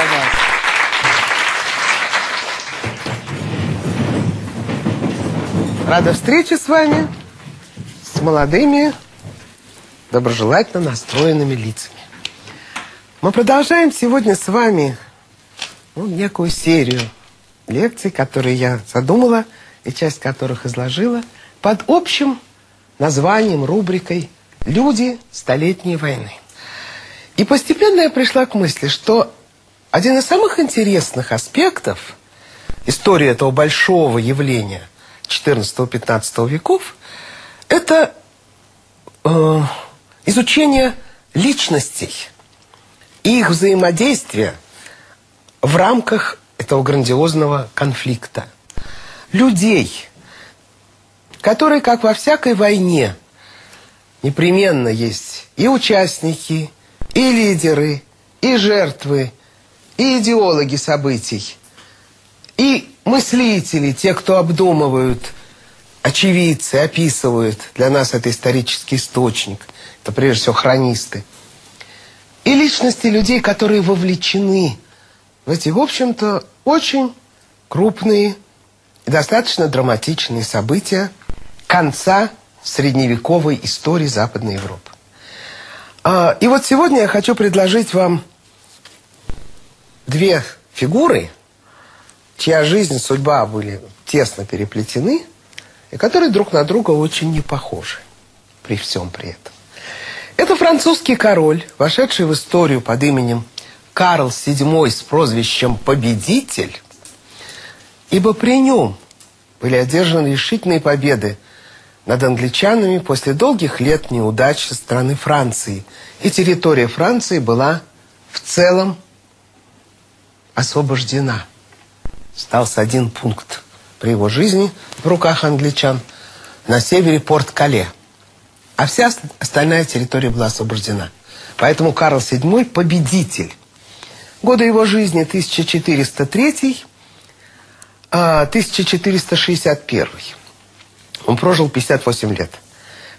Пожалуйста. Рада встрече с вами, с молодыми, доброжелательно настроенными лицами. Мы продолжаем сегодня с вами ну, некую серию лекций, которые я задумала и часть которых изложила под общим названием, рубрикой «Люди Столетней войны». И постепенно я пришла к мысли, что один из самых интересных аспектов истории этого большого явления 14-15 веков – это э, изучение личностей и их взаимодействия в рамках этого грандиозного конфликта. Людей, которые, как во всякой войне, непременно есть и участники, и лидеры, и жертвы, и идеологи событий, и мыслители, те, кто обдумывают, очевидцы, описывают. Для нас это исторический источник. Это прежде всего хронисты. И личности людей, которые вовлечены в эти, в общем-то, очень крупные и достаточно драматичные события конца средневековой истории Западной Европы. А, и вот сегодня я хочу предложить вам две фигуры, чья жизнь судьба были тесно переплетены, и которые друг на друга очень не похожи при всем при этом. Это французский король, вошедший в историю под именем Карл VII с прозвищем «Победитель», ибо при нем были одержаны решительные победы над англичанами после долгих лет неудач со стороны Франции. И территория Франции была в целом освобождена. Остался один пункт при его жизни в руках англичан на севере порт Кале. А вся остальная территория была освобождена. Поэтому Карл VII победитель. Годы его жизни 1403 1461 он прожил 58 лет.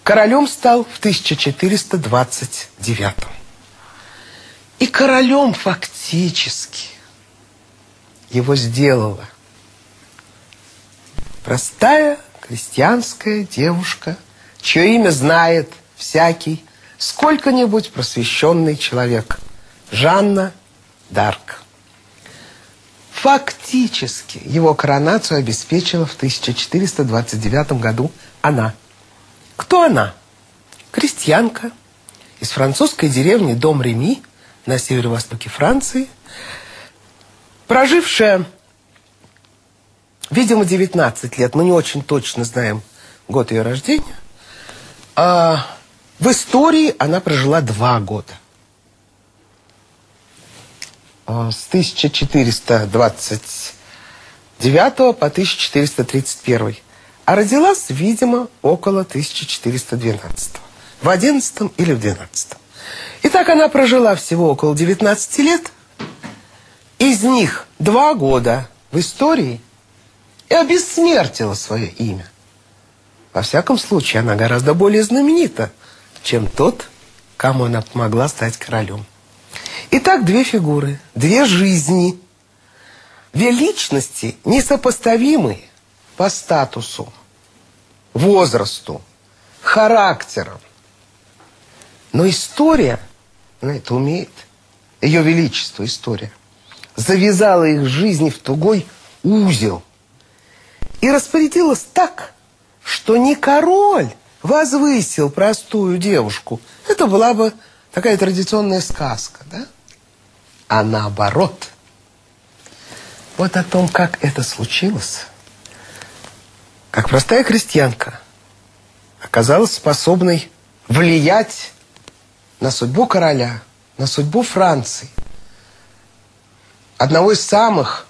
Королем стал в 1429. И королем фактически его сделала простая крестьянская девушка, чье имя знает всякий сколько-нибудь просвещенный человек. Жанна Дарк. Фактически его коронацию обеспечила в 1429 году она. Кто она? Крестьянка из французской деревни Дом-Реми на северо-востоке Франции, прожившая, видимо, 19 лет, мы не очень точно знаем год ее рождения, а в истории она прожила два года. А, с 1429 по 1431. А родилась, видимо, около 1412. В 11 или в 12. Итак, она прожила всего около 19 лет. Из них два года в истории и обессмертила свое имя. Во всяком случае, она гораздо более знаменита, чем тот, кому она помогла стать королем. Итак, две фигуры, две жизни, две личности, несопоставимые по статусу, возрасту, характерам. Но история, она это умеет, ее величество история, завязала их жизни в тугой узел и распорядилась так, что не король возвысил простую девушку. Это была бы такая традиционная сказка, да? а наоборот. Вот о том, как это случилось, как простая крестьянка оказалась способной влиять на судьбу короля, на судьбу Франции, одного из самых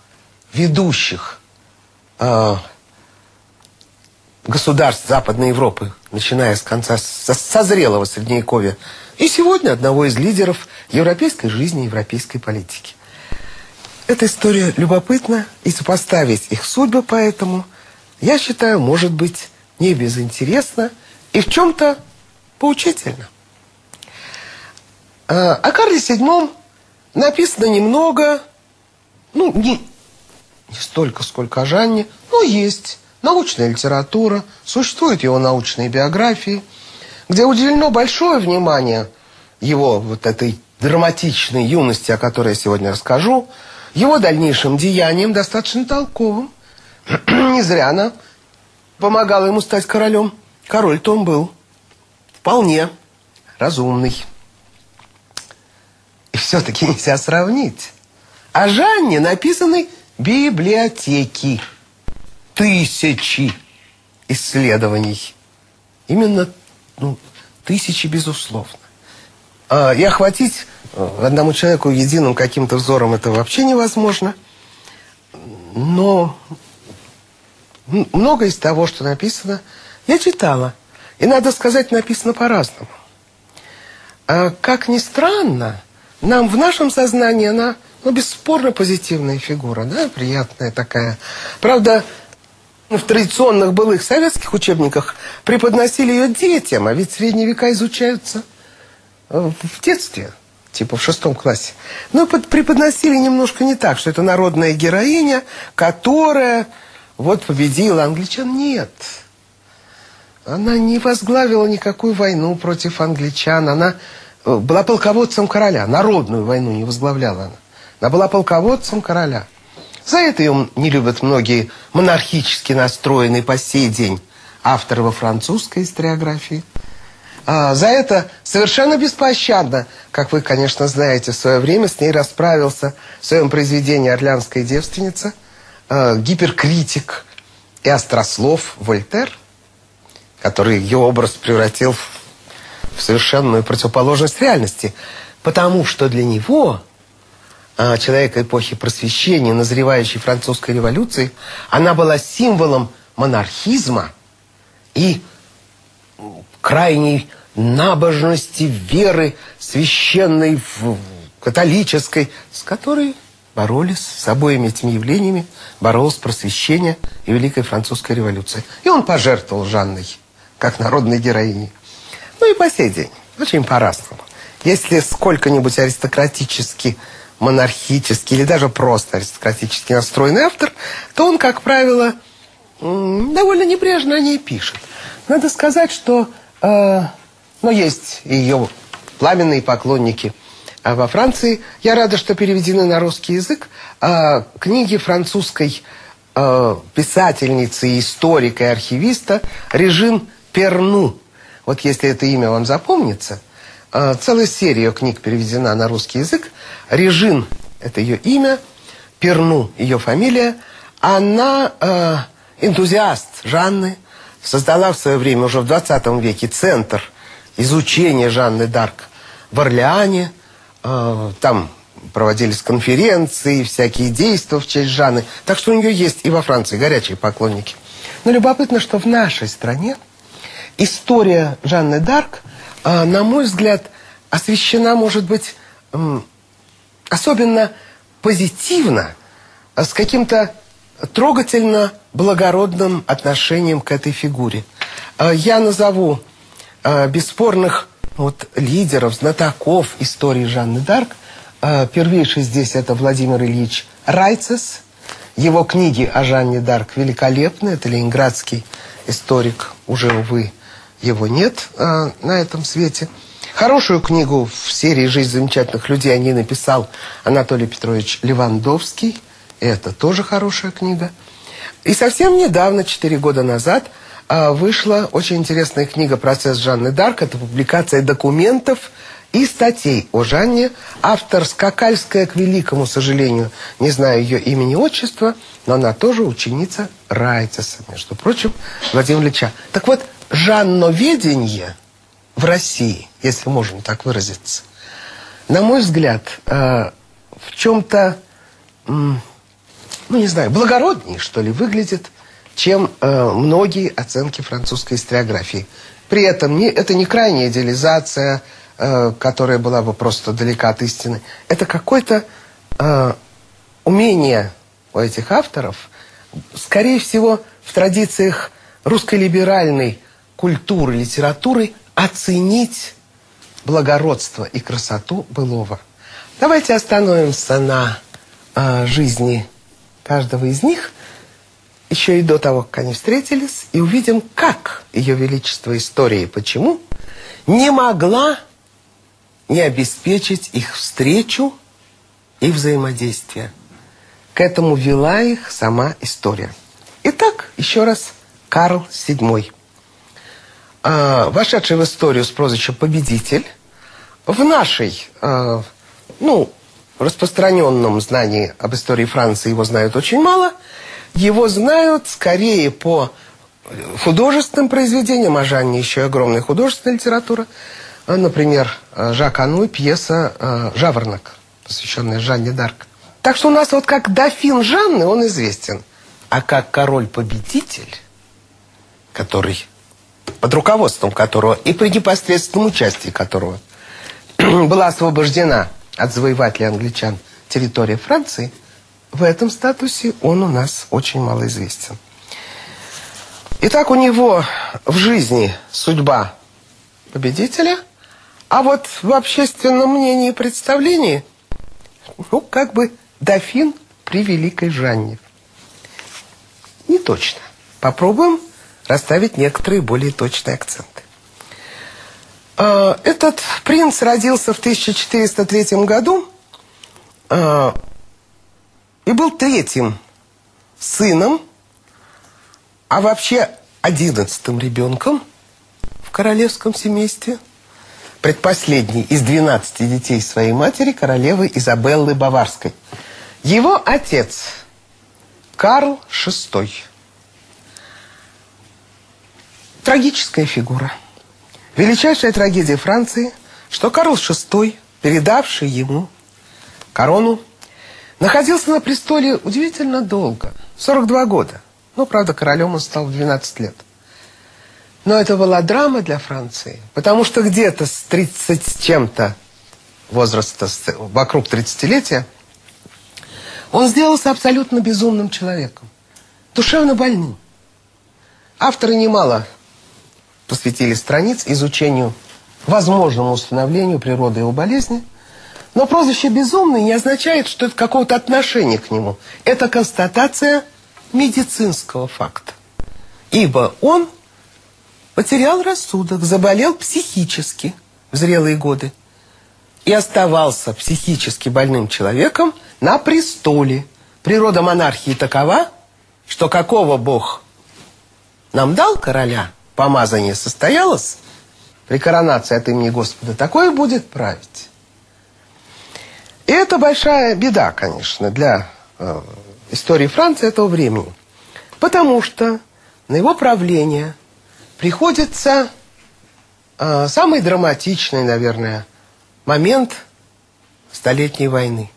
ведущих э, государств Западной Европы, начиная с конца со, созрелого Средневековья, и сегодня одного из лидеров европейской жизни, европейской политики. Эта история любопытна, и сопоставить их судьбы поэтому, я считаю, может быть не безинтересно и в чем-то поучительно. А, о Карле VII написано немного, ну, не, не столько, сколько о Жанне, но есть научная литература, существуют его научные биографии, где уделено большое внимание его вот этой драматичной юности, о которой я сегодня расскажу, его дальнейшим деянием достаточно толковым. Не зря она помогала ему стать королем. Король-то он был вполне разумный. И все-таки нельзя сравнить. О Жанне написаны библиотеки. Тысячи исследований. Именно ну, тысячи, безусловно. А, и охватить э, одному человеку единым каким-то взором это вообще невозможно. Но много из того, что написано, я читала. И, надо сказать, написано по-разному. А, как ни странно, нам в нашем сознании она, ну, бесспорно позитивная фигура, да, приятная такая. Правда, в традиционных былых советских учебниках преподносили ее детям, а ведь средние века изучаются э, в детстве, типа в шестом классе. Но преподносили немножко не так, что это народная героиня, которая вот победила англичан. Нет. Она не возглавила никакую войну против англичан. Она э, была полководцем короля. Народную войну не возглавляла она. Она была полководцем короля. За это ее не любят многие монархически настроенные по сей день авторы во французской историографии. А за это совершенно беспощадно, как вы, конечно, знаете, в свое время с ней расправился в своем произведении «Орлянская девственница» э, гиперкритик и острослов Вольтер, который ее образ превратил в совершенную противоположность реальности, потому что для него а, человека эпохи просвещения, назревающей французской революции, она была символом монархизма и крайней набожности, веры священной, католической, с которой боролись с обоими этими явлениями, боролось просвещение и Великая Французская революция. И он пожертвовал Жанной, как народной героиней. Ну и по сей день, очень по-разному. Если сколько-нибудь аристократически монархический или даже просто аристократически настроенный автор, то он, как правило, довольно небрежно о ней пишет. Надо сказать, что э, ну, есть ее пламенные поклонники а во Франции. Я рада, что переведены на русский язык э, книги французской э, писательницы, историка и архивиста Режин Перну. Вот если это имя вам запомнится – целая серия книг переведена на русский язык. Режин – это ее имя, Перну – ее фамилия. Она э, энтузиаст Жанны, создала в свое время, уже в 20 веке, центр изучения Жанны Дарк в Орлеане. Э, там проводились конференции, всякие действия в честь Жанны. Так что у нее есть и во Франции горячие поклонники. Но любопытно, что в нашей стране история Жанны Дарк – а, на мой взгляд, освещена, может быть, особенно позитивно, а с каким-то трогательно благородным отношением к этой фигуре. А, я назову бесспорных вот, лидеров, знатоков истории Жанны Дарк. Первейший здесь это Владимир Ильич Райцес. Его книги о Жанне Дарк великолепны. Это ленинградский историк, уже, увы, его нет э, на этом свете. Хорошую книгу в серии «Жизнь замечательных людей» о ней написал Анатолий Петрович Левандовский. Это тоже хорошая книга. И совсем недавно, четыре года назад, э, вышла очень интересная книга «Процесс Жанны Дарк». Это публикация документов и статей о Жанне. Автор Скакальская, к великому сожалению, не знаю ее имени отчества, но она тоже ученица Райтеса, между прочим, Владимира Ильича. Так вот, жанноведение в России, если можно так выразиться, на мой взгляд, э, в чем-то, ну не знаю, благороднее, что ли, выглядит, чем э, многие оценки французской историографии. При этом не, это не крайняя идеализация, э, которая была бы просто далека от истины. Это какое-то умение у этих авторов, скорее всего, в традициях русской либеральной культуры, литературы оценить благородство и красоту былого. Давайте остановимся на э, жизни каждого из них, еще и до того, как они встретились, и увидим, как Ее Величество истории, почему не могла не обеспечить их встречу и взаимодействие. К этому вела их сама история. Итак, еще раз, Карл VII. А, вошедший в историю с прозвищем «Победитель», в нашей, а, ну, распространенном знании об истории Франции его знают очень мало. Его знают скорее по художественным произведениям, а Жанне еще и огромная художественная литература. А, например, Жак Ануй, пьеса «Жаворонок», посвященная Жанне Дарк. Так что у нас вот как дофин Жанны он известен. А как король-победитель, который под руководством которого и при непосредственном участии которого была освобождена от завоевателей англичан территория Франции, в этом статусе он у нас очень мало известен. Итак, у него в жизни судьба победителя, а вот в общественном мнении и представлении, ну, как бы дофин при Великой Жанне. Не точно. Попробуем расставить некоторые более точные акценты. А, этот принц родился в 1403 году а, и был третьим сыном, а вообще одиннадцатым ребенком в королевском семействе. Предпоследний из 12 детей своей матери, королевы Изабеллы Баварской. Его отец Карл VI Трагическая фигура. Величайшая трагедия Франции, что Карл VI, передавший ему корону, находился на престоле удивительно долго, 42 года. Ну, правда, королем он стал в 12 лет. Но это была драма для Франции, потому что где-то с 30 чем-то возраста, вокруг 30-летия, он сделался абсолютно безумным человеком, душевно больным. Авторы немало посвятили страниц изучению возможному установлению природы его болезни. Но прозвище «безумный» не означает, что это какого-то отношения к нему. Это констатация медицинского факта. Ибо он потерял рассудок, заболел психически в зрелые годы и оставался психически больным человеком на престоле. Природа монархии такова, что какого Бог нам дал короля – помазание состоялось при коронации от имени Господа, такое будет править. И это большая беда, конечно, для э, истории Франции этого времени. Потому что на его правление приходится э, самый драматичный, наверное, момент Столетней войны.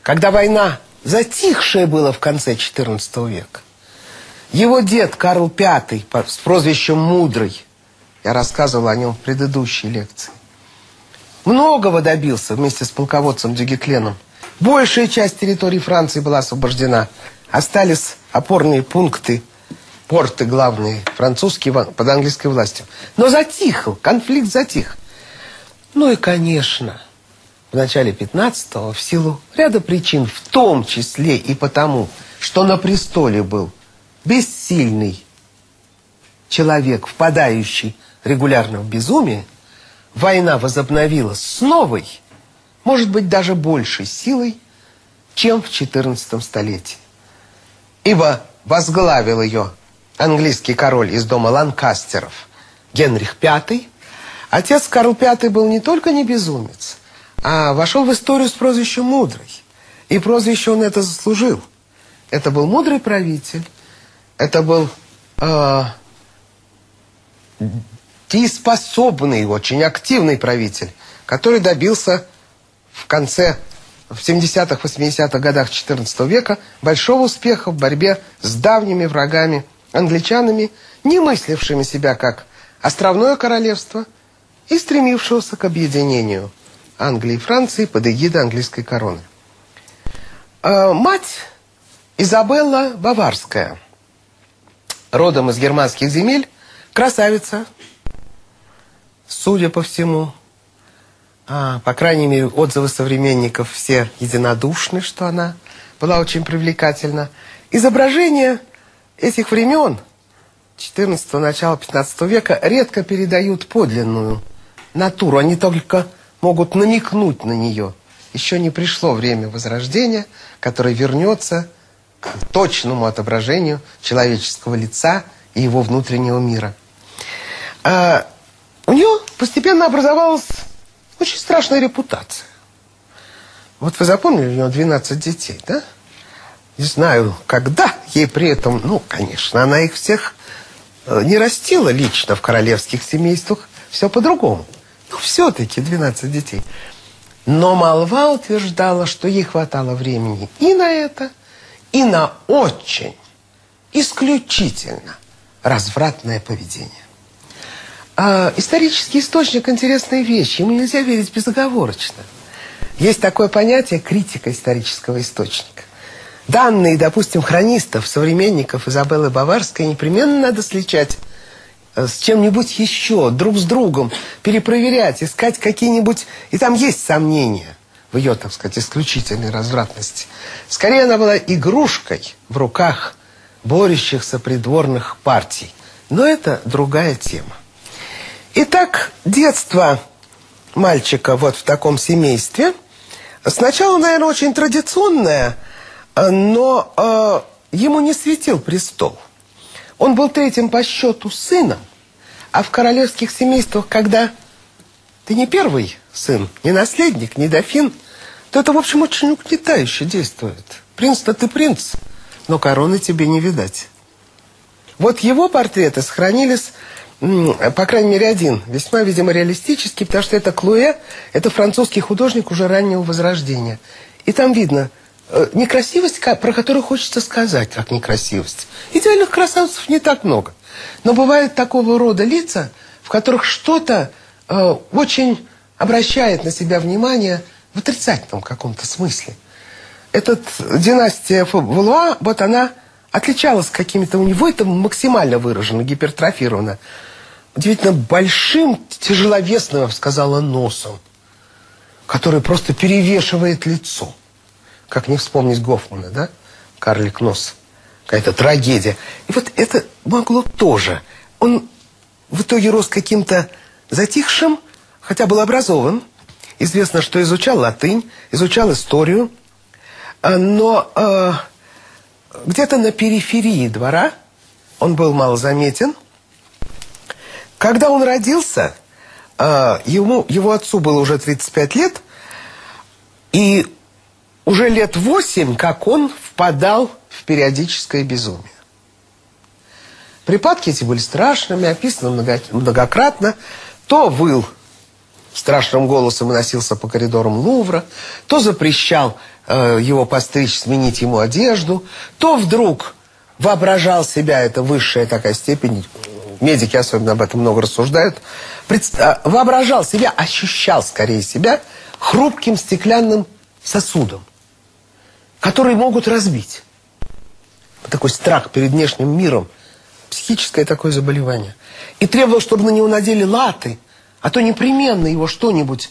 Когда война затихшая была в конце XIV века, его дед Карл V с прозвищем Мудрый, я рассказывал о нем в предыдущей лекции, многого добился вместе с полководцем Дюгекленом. Большая часть территории Франции была освобождена. Остались опорные пункты, порты главные, французские под английской властью. Но затихл, конфликт затих. Ну и, конечно, в начале 15-го, в силу ряда причин, в том числе и потому, что на престоле был бессильный человек, впадающий регулярно в безумие, война возобновилась с новой, может быть, даже большей силой, чем в XIV столетии. Ибо возглавил ее английский король из дома Ланкастеров Генрих V. Отец Карл V был не только не безумец, а вошел в историю с прозвищем «Мудрый». И прозвище он это заслужил. Это был мудрый правитель, это был э, дееспособный, очень активный правитель, который добился в конце, в 70-х, 80-х годах XIV века большого успеха в борьбе с давними врагами, англичанами, не мыслившими себя как островное королевство и стремившегося к объединению Англии и Франции под эгидой английской короны. А, мать Изабелла Баварская, родом из германских земель, красавица, судя по всему, а, по крайней мере, отзывы современников все единодушны, что она была очень привлекательна. Изображения этих времен, 14 начала 15 века, редко передают подлинную натуру. Они только могут намекнуть на нее. Еще не пришло время Возрождения, которое вернется точному отображению человеческого лица и его внутреннего мира. А у нее постепенно образовалась очень страшная репутация. Вот вы запомнили, у нее 12 детей, да? Не знаю, когда ей при этом, ну, конечно, она их всех э, не растила лично в королевских семействах, все по-другому. Но все-таки 12 детей. Но молва утверждала, что ей хватало времени и на это, и на очень исключительно развратное поведение. А, исторический источник – интересная вещь. Ему нельзя верить безоговорочно. Есть такое понятие критика исторического источника. Данные, допустим, хронистов, современников Изабеллы Баварской непременно надо сличать э, с чем-нибудь еще, друг с другом, перепроверять, искать какие-нибудь... И там есть сомнения в ее, так сказать, исключительной развратности. Скорее, она была игрушкой в руках борющихся придворных партий. Но это другая тема. Итак, детство мальчика вот в таком семействе сначала, наверное, очень традиционное, но э, ему не светил престол. Он был третьим по счету сыном, а в королевских семействах, когда ты не первый сын, не наследник, не дофин, то это, в общем, очень угнетающе действует. Принц-то ты принц, но короны тебе не видать. Вот его портреты сохранились по крайней мере, один, весьма, видимо, реалистический, потому что это Клуэ, это французский художник уже раннего возрождения. И там видно э, некрасивость, про которую хочется сказать, как некрасивость. Идеальных красавцев не так много. Но бывают такого рода лица, в которых что-то э, очень обращает на себя внимание в отрицательном каком-то смысле. Этот династия Валуа, вот она отличалась какими-то... У него это максимально выражено, гипертрофировано удивительно большим, тяжеловесным, я бы сказала, носом, который просто перевешивает лицо. Как не вспомнить Гофмана, да? Карлик нос. Какая-то трагедия. И вот это могло тоже. Он в итоге рос каким-то затихшим, хотя был образован. Известно, что изучал латынь, изучал историю. А, но э, где-то на периферии двора он был малозаметен – когда он родился, а, ему, его отцу было уже 35 лет, и уже лет 8, как он впадал в периодическое безумие. Припадки эти были страшными, описаны много, многократно. То выл страшным голосом и носился по коридорам Лувра, то запрещал э, его постричь, сменить ему одежду, то вдруг воображал себя, это высшая такая степень медики особенно об этом много рассуждают, а, воображал себя, ощущал скорее себя хрупким стеклянным сосудом, который могут разбить. Такой страх перед внешним миром, психическое такое заболевание. И требовал, чтобы на него надели латы, а то непременно его что-нибудь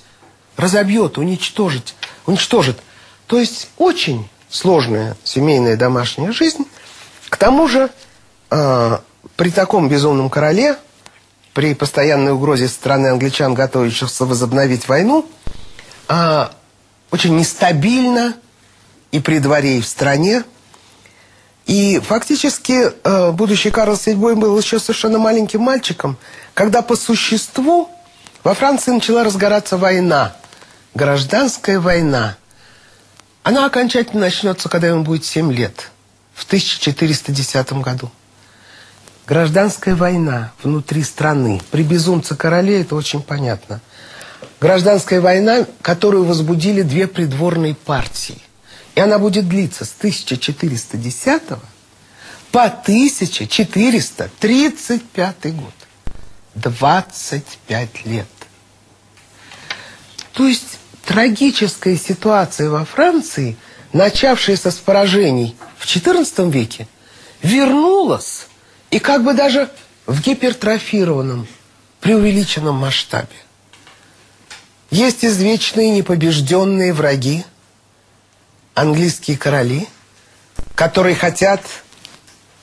разобьет, уничтожит, уничтожит. То есть очень сложная семейная домашняя жизнь. К тому же э, при таком безумном короле, при постоянной угрозе страны англичан, готовящихся возобновить войну, а, очень нестабильно и при дворе, и в стране. И фактически а, будущий Карл VII был еще совершенно маленьким мальчиком, когда по существу во Франции начала разгораться война, гражданская война. Она окончательно начнется, когда ему будет 7 лет, в 1410 году. Гражданская война внутри страны. При безумце короле это очень понятно. Гражданская война, которую возбудили две придворные партии. И она будет длиться с 1410 по 1435 год. 25 лет. То есть трагическая ситуация во Франции, начавшаяся с поражений в XIV веке, вернулась и как бы даже в гипертрофированном, преувеличенном масштабе. Есть извечные непобежденные враги, английские короли, которые хотят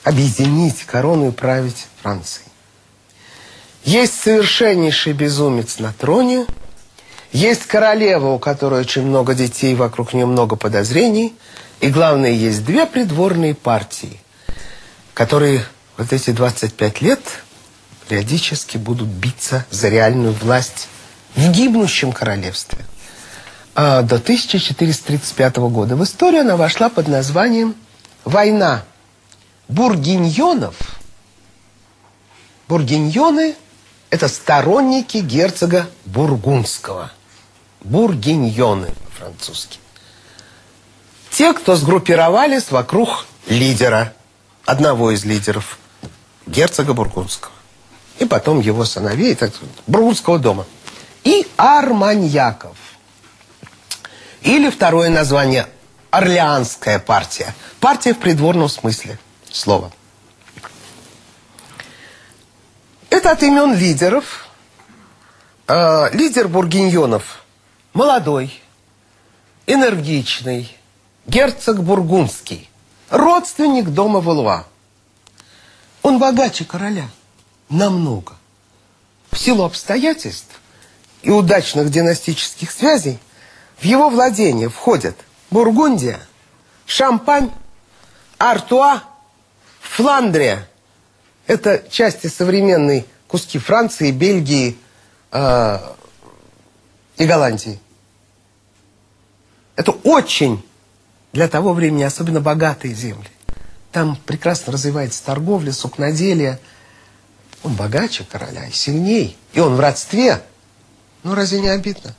объединить корону и править Францией. Есть совершеннейший безумец на троне, есть королева, у которой очень много детей, вокруг нее много подозрений, и главное, есть две придворные партии, которые вот эти 25 лет периодически будут биться за реальную власть в гибнущем королевстве. А до 1435 года в историю она вошла под названием «Война бургиньонов». Бургиньоны – это сторонники герцога Бургундского. Бургиньоны французские. Те, кто сгруппировались вокруг лидера, одного из лидеров – герцога Бургундского. И потом его сыновей, так, Бургундского дома. И арманьяков. Или второе название – Орлеанская партия. Партия в придворном смысле слова. Это от имен лидеров. Э, лидер бургиньонов – молодой, энергичный, герцог Бургундский, родственник дома Валуа. Он богаче короля. Намного. В силу обстоятельств и удачных династических связей в его владение входят Бургундия, Шампань, Артуа, Фландрия. Это части современной куски Франции, Бельгии э, и Голландии. Это очень для того времени особенно богатые земли. Там прекрасно развивается торговля, сукноделие. Он богаче короля и сильней. И он в родстве. Ну, разве не обидно?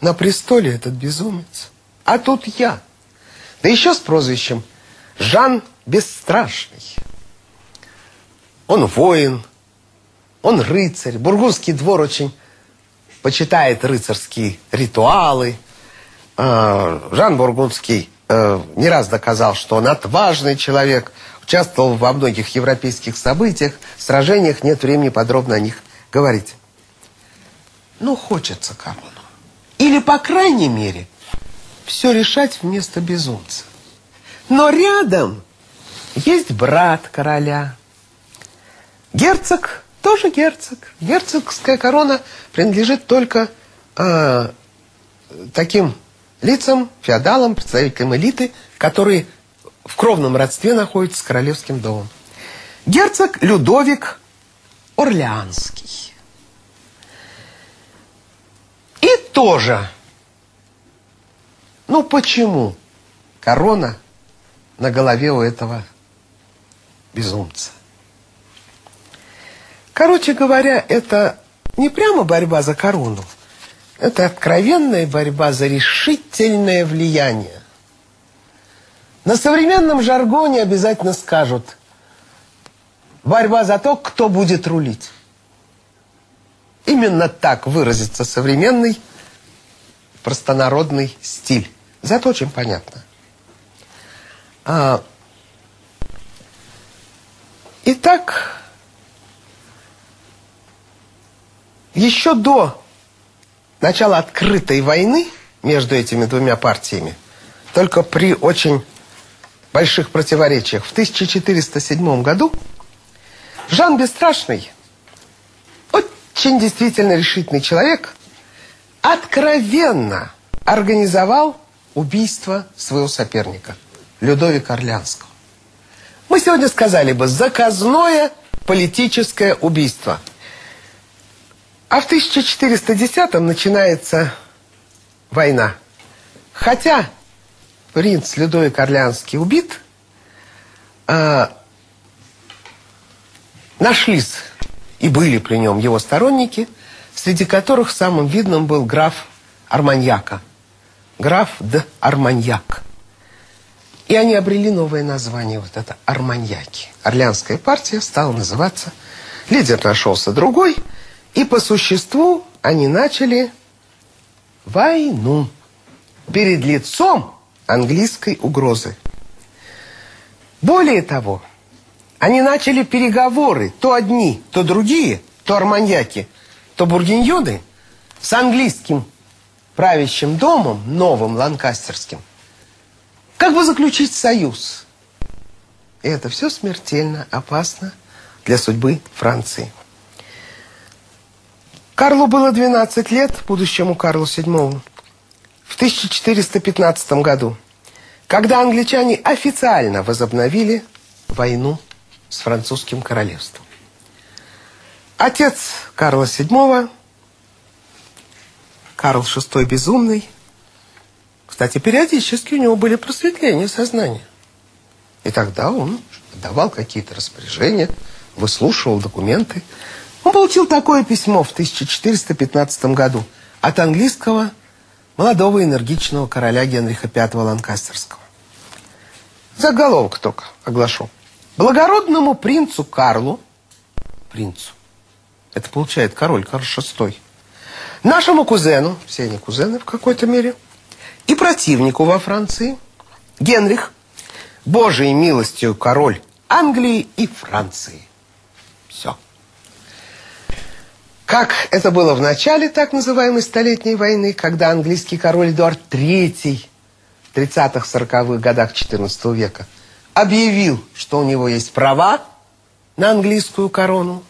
На престоле этот безумец. А тут я. Да еще с прозвищем Жан Бесстрашный. Он воин, он рыцарь. Бургундский двор очень почитает рыцарские ритуалы. А, Жан Бургундский э, не раз доказал, что он отважный человек, участвовал во многих европейских событиях, сражениях, нет времени подробно о них говорить. Ну, хочется корону. Или, по крайней мере, все решать вместо безумца. Но рядом есть брат короля. Герцог тоже герцог. Герцогская корона принадлежит только э, таким лицам, феодалам, представителям элиты, которые в кровном родстве находятся с королевским домом. Герцог Людовик Орлеанский. И тоже, ну почему корона на голове у этого безумца? Короче говоря, это не прямо борьба за корону, это откровенная борьба за решительное влияние. На современном жаргоне обязательно скажут борьба за то, кто будет рулить. Именно так выразится современный простонародный стиль. Зато очень понятно. А, итак, еще до начало открытой войны между этими двумя партиями, только при очень больших противоречиях, в 1407 году Жан Бесстрашный, очень действительно решительный человек, откровенно организовал убийство своего соперника, Людовика Орлянского. Мы сегодня сказали бы заказное политическое убийство – а в 1410-м начинается война. Хотя принц Людовик Орлеанский убит, а, Нашлись и были при нем его сторонники, среди которых самым видным был граф Арманьяка. Граф де Арманьяк. И они обрели новое название, вот это Арманьяки. Орлеанская партия стала называться, лидер нашелся другой, и по существу они начали войну перед лицом английской угрозы. Более того, они начали переговоры, то одни, то другие, то арманьяки, то бургиньоны, с английским правящим домом, новым ланкастерским, как бы заключить союз. И это все смертельно опасно для судьбы Франции. Карлу было 12 лет, будущему Карлу VII, в 1415 году, когда англичане официально возобновили войну с французским королевством. Отец Карла VII, Карл VI Безумный, кстати, периодически у него были просветления сознания. И тогда он давал какие-то распоряжения, выслушивал документы. Он получил такое письмо в 1415 году от английского молодого энергичного короля Генриха V Ланкастерского. Заголовок только оглашу. Благородному принцу Карлу, принцу, это получает король Карл VI, нашему кузену, все они кузены в какой-то мере, и противнику во Франции, Генрих, Божией милостью король Англии и Франции. Все. Как это было в начале так называемой Столетней войны, когда английский король Эдуард III в 30-40-х годах XIV века – объявил, что у него есть права на английскую корону.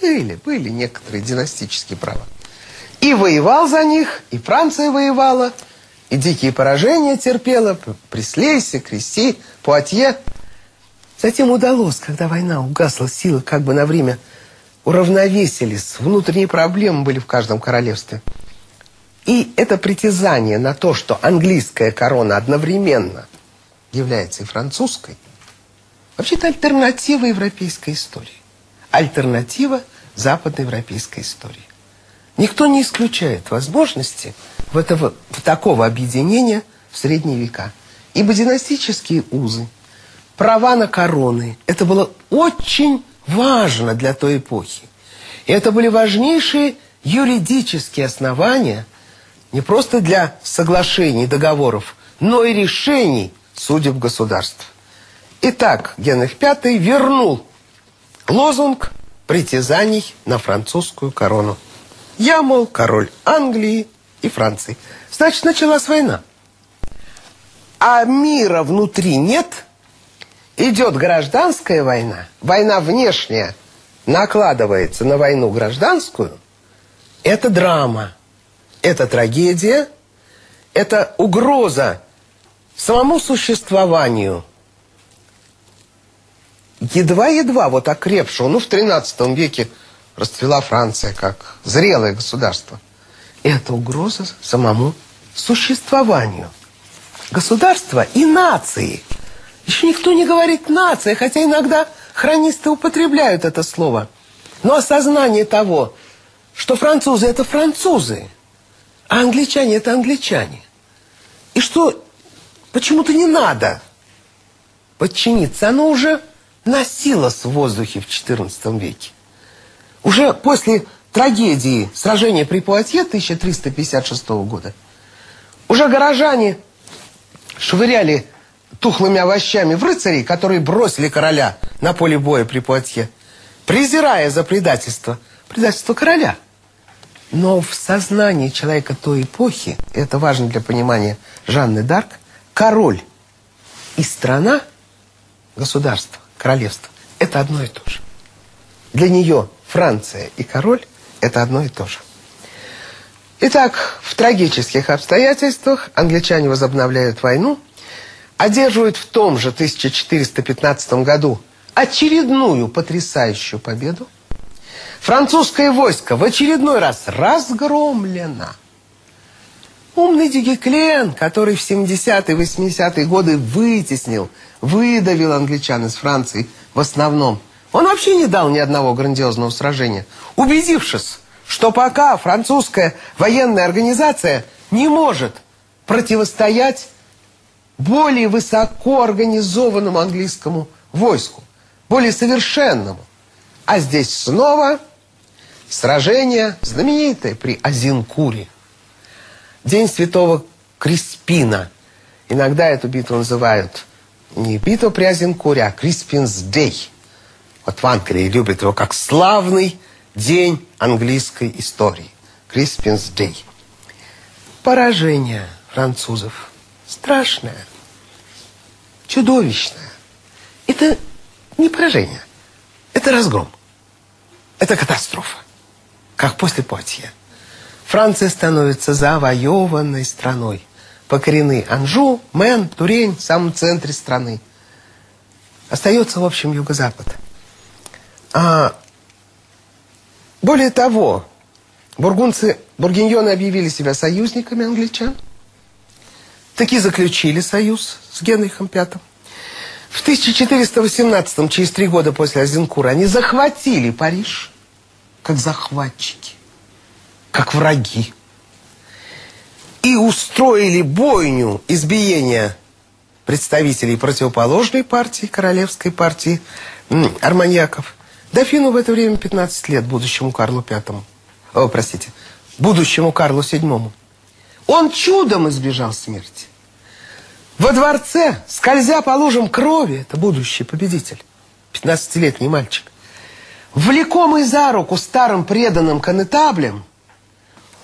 Были, были некоторые династические права. И воевал за них, и Франция воевала, и дикие поражения терпела при Слейсе, Кресси, Пуатье. Затем удалось, когда война угасла, силы как бы на время уравновесились, внутренние проблемы были в каждом королевстве. И это притязание на то, что английская корона одновременно является и французской, Вообще-то альтернатива европейской истории. Альтернатива западноевропейской истории. Никто не исключает возможности в этого, в такого объединения в средние века. Ибо династические узы, права на короны, это было очень важно для той эпохи. И это были важнейшие юридические основания не просто для соглашений, договоров, но и решений судеб государств. Итак, Генрих V вернул лозунг притязаний на французскую корону. Я, мол, король Англии и Франции. Значит, началась война. А мира внутри нет. Идет гражданская война. Война внешняя накладывается на войну гражданскую. Это драма. Это трагедия. Это угроза самому существованию едва-едва вот окрепшего, ну, в 13 веке расцвела Франция как зрелое государство. Это угроза самому существованию государства и нации. Еще никто не говорит «нация», хотя иногда хронисты употребляют это слово. Но осознание того, что французы – это французы, а англичане – это англичане. И что почему-то не надо подчиниться, оно уже носилось в воздухе в XIV веке. Уже после трагедии сражения при Пуатье 1356 года уже горожане швыряли тухлыми овощами в рыцарей, которые бросили короля на поле боя при Пуатье, презирая за предательство, предательство короля. Но в сознании человека той эпохи, это важно для понимания Жанны Дарк, король и страна, государство, королевство – это одно и то же. Для нее Франция и король – это одно и то же. Итак, в трагических обстоятельствах англичане возобновляют войну, одерживают в том же 1415 году очередную потрясающую победу. Французское войско в очередной раз разгромлено. Умный Дюгеклен, который в 70-е, 80-е годы вытеснил выдавил англичан из Франции в основном Он вообще не дал ни одного грандиозного сражения, убедившись, что пока французская военная организация не может противостоять более высоко организованному английскому войску, более совершенному. А здесь снова сражение знаменитое при Азинкуре. День святого Криспина. Иногда эту битву называют не битва при Азинкуре, а Криспинс Дей. Вот в Англии любят его как славный день английской истории. Криспинс Дей. Поражение французов страшное, чудовищное. Это не поражение, это разгром. Это катастрофа, как после Пуатье. Франция становится завоеванной страной. Покорены Анжу, Мен, Турень в самом центре страны. Остается, в общем, юго-запад. А, более того, бургунцы, бургиньоны объявили себя союзниками англичан. Таки заключили союз с Генрихом V. В 1418 через три года после Азенкура, они захватили Париж, как захватчики, как враги. И устроили бойню избиения представителей противоположной партии, королевской партии, арманьяков. Дофину в это время 15 лет, будущему Карлу Пятому. О, простите, будущему Карлу Седьмому. Он чудом избежал смерти. Во дворце, скользя по лужам крови, это будущий победитель, 15-летний мальчик, влекомый за руку старым преданным конетаблем,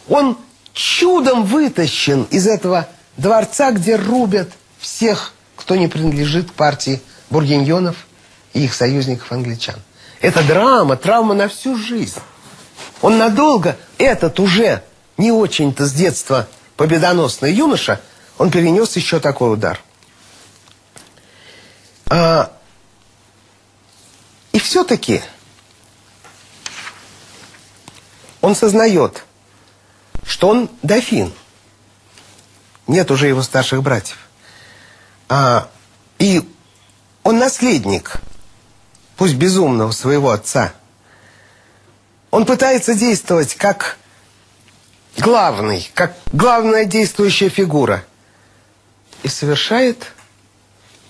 он чудом вытащен из этого дворца, где рубят всех, кто не принадлежит к партии бургиньонов и их союзников англичан. Это драма, травма на всю жизнь. Он надолго, этот уже не очень-то с детства победоносный юноша, он перенес еще такой удар. А, и все-таки он сознает, что он дофин. Нет уже его старших братьев. А, и он наследник, пусть безумного, своего отца. Он пытается действовать как главный, как главная действующая фигура. И совершает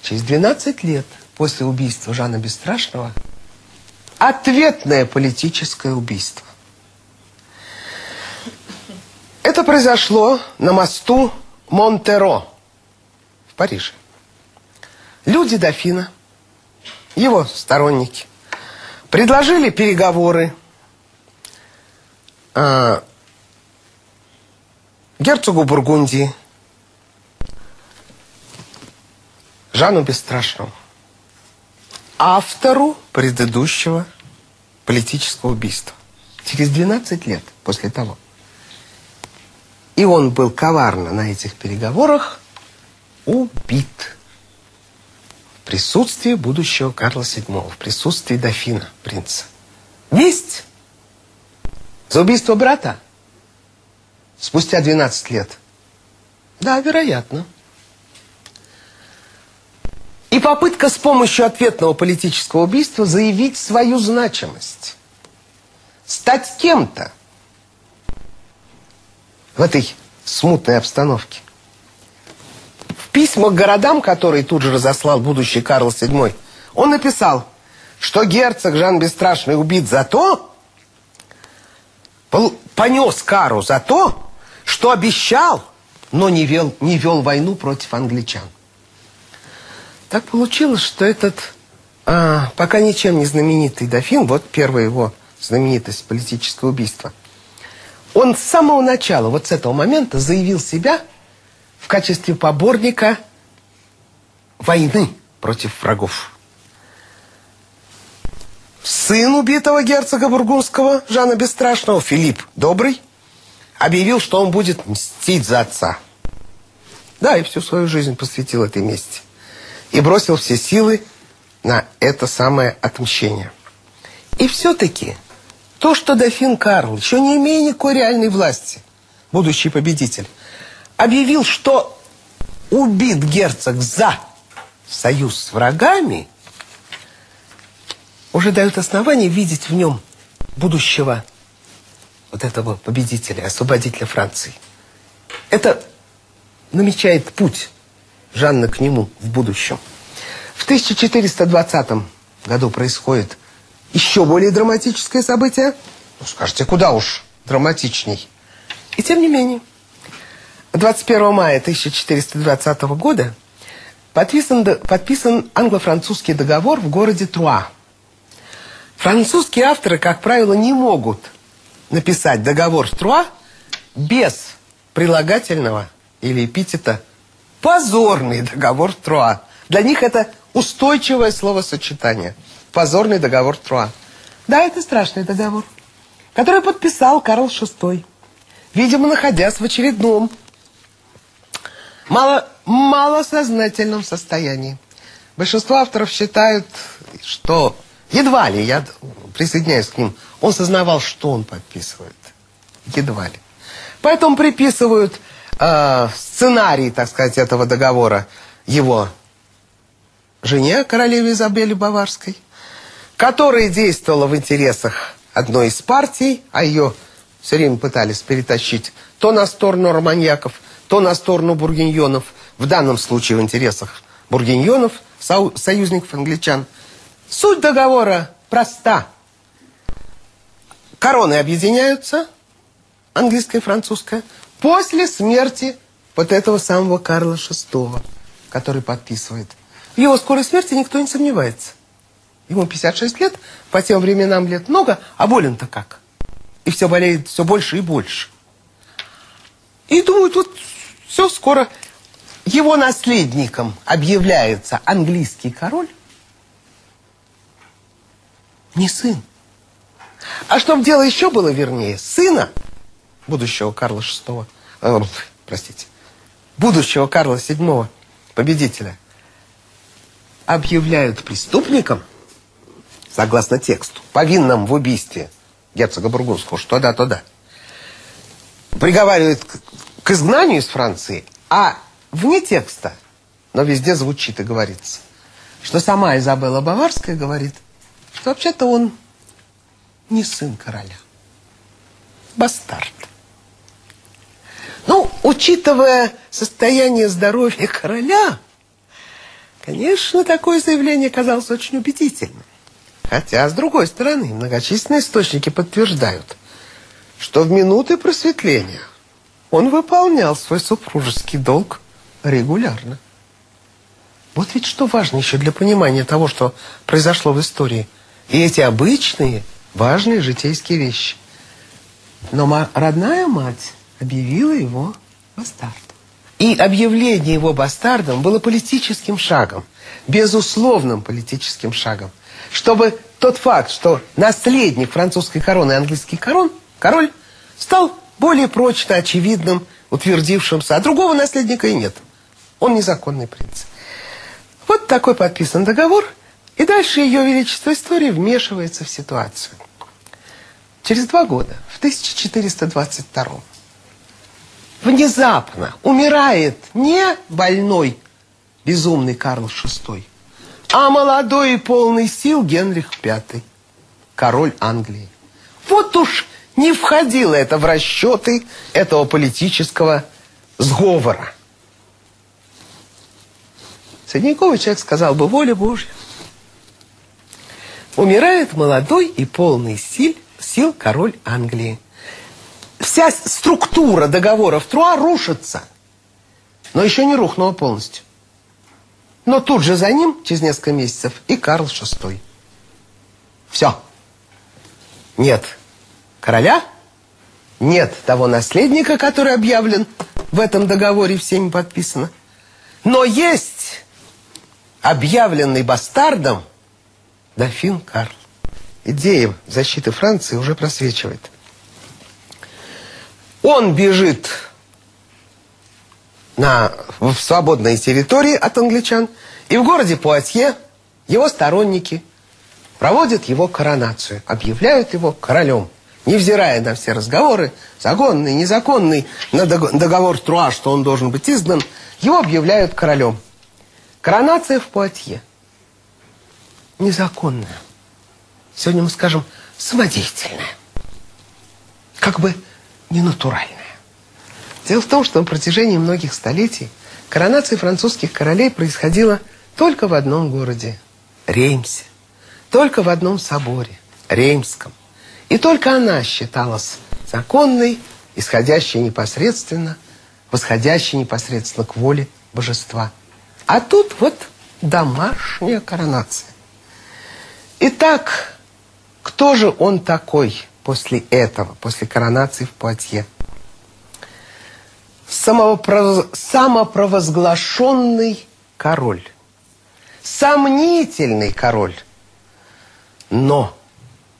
через 12 лет после убийства Жана Бесстрашного ответное политическое убийство. Это произошло на мосту Монтеро в Париже. Люди дофина, его сторонники, предложили переговоры а, герцогу Бургундии, Жану Бесстрашному, автору предыдущего политического убийства. Через 12 лет после того. И он был коварно на этих переговорах убит в присутствии будущего Карла VII, в присутствии дофина, принца. Месть за убийство брата – Спустя 12 лет. Да, вероятно. И попытка с помощью ответного политического убийства заявить свою значимость. Стать кем-то в этой смутной обстановке. В письмах городам, которые тут же разослал будущий Карл VII, он написал, что герцог Жан Бесстрашный убит за то, понес кару за то, что обещал, но не вел, не вел войну против англичан. Так получилось, что этот а, пока ничем не знаменитый дофин, вот первая его знаменитость политического убийства, он с самого начала, вот с этого момента, заявил себя в качестве поборника войны против врагов. Сын убитого герцога Бургундского, Жана Бесстрашного, Филипп Добрый, объявил, что он будет мстить за отца. Да, и всю свою жизнь посвятил этой мести. И бросил все силы на это самое отмщение. И все-таки то, что дофин Карл, еще не имея никакой реальной власти, будущий победитель, объявил, что убит герцог за союз с врагами, уже дают основания видеть в нем будущего вот этого победителя, освободителя Франции. Это намечает путь Жанны к нему в будущем. В 1420 году происходит еще более драматическое событие. Ну, скажите, куда уж драматичней. И тем не менее, 21 мая 1420 года подписан, подписан англо-французский договор в городе Труа. Французские авторы, как правило, не могут написать договор в Труа без прилагательного или эпитета «позорный договор в Труа». Для них это устойчивое словосочетание. Позорный договор Труа. Да, это страшный договор, который подписал Карл VI, видимо, находясь в очередном мало, малосознательном состоянии. Большинство авторов считают, что едва ли, я присоединяюсь к ним, он сознавал, что он подписывает. Едва ли. Поэтому приписывают э, сценарий, так сказать, этого договора его жене, королеве Изабелле Баварской, которая действовала в интересах одной из партий, а ее все время пытались перетащить то на сторону романьяков, то на сторону бургиньонов, в данном случае в интересах бургиньонов, союзников англичан. Суть договора проста. Короны объединяются, английская и французская, после смерти вот этого самого Карла VI, который подписывает. В его скорой смерти никто не сомневается. Ему 56 лет, по тем временам лет много, а болен-то как? И все болеет все больше и больше. И думают, вот все скоро его наследником объявляется английский король, не сын. А чтобы дело еще было вернее, сына будущего Карла VI, э, простите, будущего Карла VII, победителя, объявляют преступником, согласно тексту, повинным в убийстве герцога Бургундского, что да, то да. Приговаривают к изгнанию из Франции, а вне текста, но везде звучит и говорится, что сама Изабелла Баварская говорит, что вообще-то он не сын короля, бастард. Ну, учитывая состояние здоровья короля, конечно, такое заявление казалось очень убедительным. Хотя, с другой стороны, многочисленные источники подтверждают, что в минуты просветления он выполнял свой супружеский долг регулярно. Вот ведь что важно еще для понимания того, что произошло в истории. И эти обычные, важные житейские вещи. Но родная мать объявила его бастардом. И объявление его бастардом было политическим шагом, безусловным политическим шагом, чтобы тот факт, что наследник французской короны, английский корон, король, стал более прочно очевидным, утвердившимся, а другого наследника и нет. Он незаконный принц. Вот такой подписан договор, и дальше ее величество истории вмешивается в ситуацию. Через два года, в 1422 внезапно умирает не больной безумный Карл VI, а молодой и полный сил Генрих V, король Англии. Вот уж не входило это в расчеты этого политического сговора. Средневековый человек сказал бы, воля Божья. Умирает молодой и полный сил, сил король Англии. Вся структура договоров Труа рушится, но еще не рухнула полностью. Но тут же за ним, через несколько месяцев, и Карл VI. Все. Нет короля, нет того наследника, который объявлен в этом договоре, всеми подписано. Но есть объявленный бастардом дофин Карл. Идея защиты Франции уже просвечивает. Он бежит на, в свободной территории от англичан, и в городе Пуатье его сторонники проводят его коронацию, объявляют его королем невзирая на все разговоры, законный, незаконный, на договор Труа, что он должен быть изгнан, его объявляют королем. Коронация в Пуатье. Незаконная. сегодня мы скажем, самодеятельная. Как бы ненатуральная. Дело в том, что на протяжении многих столетий коронация французских королей происходила только в одном городе – Реймсе. Только в одном соборе – Реймском. И только она считалась законной, исходящей непосредственно, восходящей непосредственно к воле божества. А тут вот домашняя коронация. Итак, кто же он такой после этого, после коронации в Пуатье? Самопровозглашенный король. Сомнительный король. Но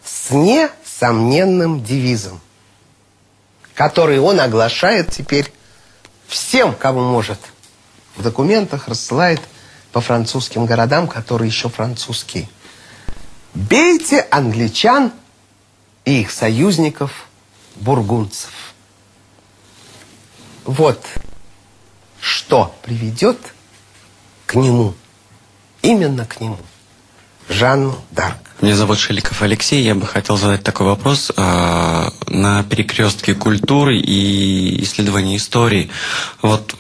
с несомненным девизом, который он оглашает теперь всем, кому может. В документах рассылает по французским городам, которые еще французские. Бейте англичан и их союзников, бургунцев. Вот что приведет к нему, именно к нему, Жанну Дарк. Меня зовут Шеликов Алексей. Я бы хотел задать такой вопрос. А, на перекрестке культуры и исследования истории. Вот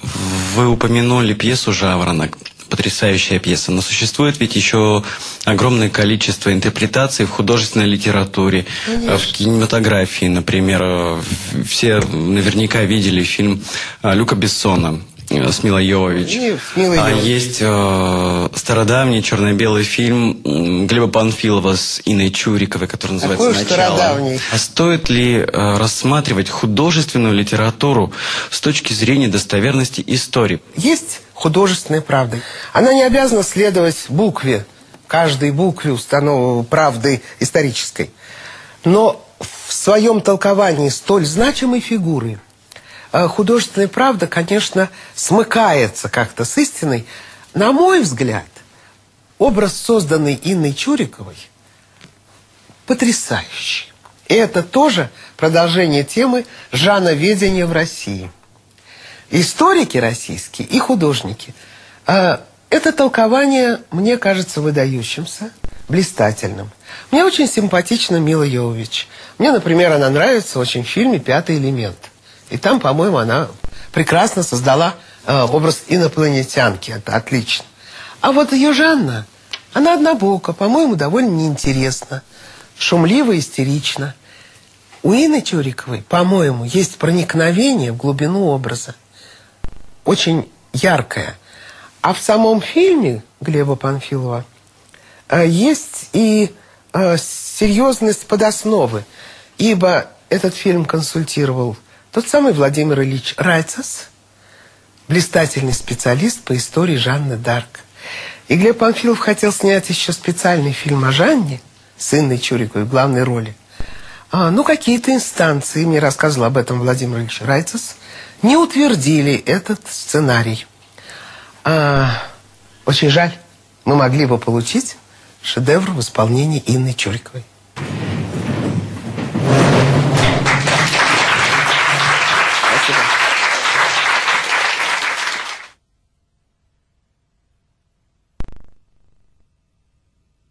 вы упомянули пьесу «Жаворонок» потрясающая пьеса, но существует ведь еще огромное количество интерпретаций в художественной литературе, Конечно. в кинематографии, например. Все наверняка видели фильм а, Люка Бессона Э, с Милой Йовович. А есть э, стародавний черно-белый фильм Глеба Панфилова с Иной Чуриковой, который называется Какой «Начало». Стародавний? А стоит ли э, рассматривать художественную литературу с точки зрения достоверности истории? Есть художественная правда. Она не обязана следовать букве, каждой букве установленной правды исторической. Но в своем толковании столь значимой фигуры – художественная правда, конечно, смыкается как-то с истиной. На мой взгляд, образ, созданный Инной Чуриковой, потрясающий. И это тоже продолжение темы жановедения в России. Историки российские и художники. Э, это толкование мне кажется выдающимся, блистательным. Мне очень симпатична Мила Йовович. Мне, например, она нравится очень в фильме «Пятый элемент». И там, по-моему, она прекрасно создала э, образ инопланетянки. Это отлично. А вот Южанна, она однобока, по-моему, довольно неинтересна, шумлива, истерична. У Инны Чуриковой, по-моему, есть проникновение в глубину образа. Очень яркое. А в самом фильме Глеба Панфилова э, есть и э, серьезность подосновы. Ибо этот фильм консультировал тот самый Владимир Ильич Райцес, блистательный специалист по истории Жанны Дарк. И Глеб Панфилов хотел снять еще специальный фильм о Жанне с Инной Чуриковой в главной роли. А, ну, какие-то инстанции, мне рассказывал об этом Владимир Ильич Райцес, не утвердили этот сценарий. А, очень жаль, мы могли бы получить шедевр в исполнении Инны Чуриковой.